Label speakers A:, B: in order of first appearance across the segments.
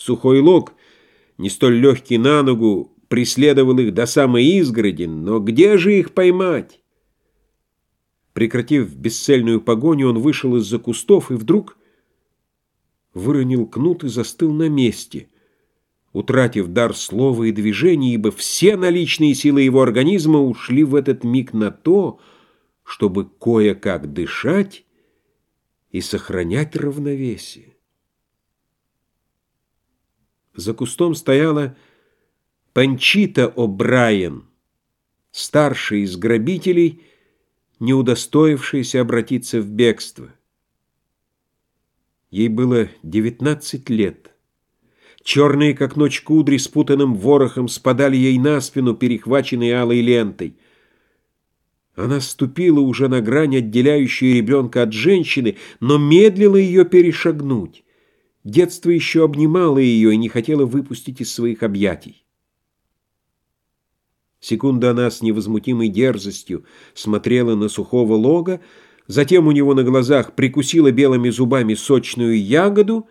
A: Сухой лог, не столь легкий на ногу, преследовал их до самой изгороди, но где же их поймать? Прекратив бесцельную погоню, он вышел из-за кустов и вдруг выронил кнут и застыл на месте, утратив дар слова и движения, ибо все наличные силы его организма ушли в этот миг на то, чтобы кое-как дышать и сохранять равновесие. За кустом стояла Панчита О'Брайен, старший из грабителей, не удостоившийся обратиться в бегство. Ей было девятнадцать лет. Черные, как ночь кудри, спутанным ворохом спадали ей на спину, перехваченные алой лентой. Она ступила уже на грань, отделяющую ребенка от женщины, но медлила ее перешагнуть. Детство еще обнимало ее и не хотело выпустить из своих объятий. Секунду она с невозмутимой дерзостью смотрела на сухого лога, затем у него на глазах прикусила белыми зубами сочную ягоду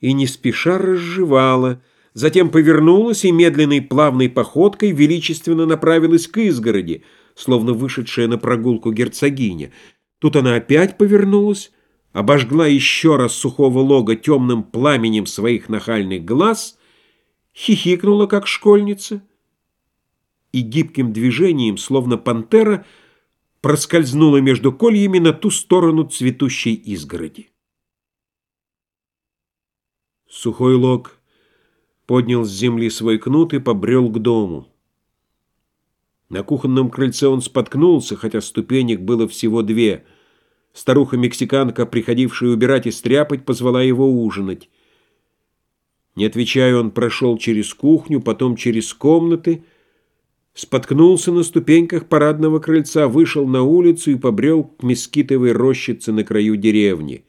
A: и не спеша разжевала, затем повернулась и медленной плавной походкой величественно направилась к изгороди, словно вышедшая на прогулку герцогиня. Тут она опять повернулась, обожгла еще раз сухого лога темным пламенем своих нахальных глаз, хихикнула, как школьница, и гибким движением, словно пантера, проскользнула между кольями на ту сторону цветущей изгороди. Сухой лог поднял с земли свой кнут и побрел к дому. На кухонном крыльце он споткнулся, хотя ступенек было всего две — Старуха-мексиканка, приходившая убирать и стряпать, позвала его ужинать. Не отвечая, он прошел через кухню, потом через комнаты, споткнулся на ступеньках парадного крыльца, вышел на улицу и побрел к мескитовой рощице на краю деревни.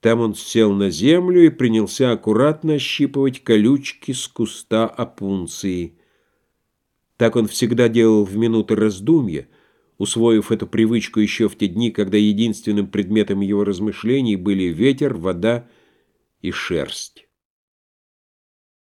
A: Там он сел на землю и принялся аккуратно ощипывать колючки с куста опунции. Так он всегда делал в минуты раздумья — усвоив эту привычку еще в те дни, когда единственным предметом его размышлений были ветер, вода и шерсть.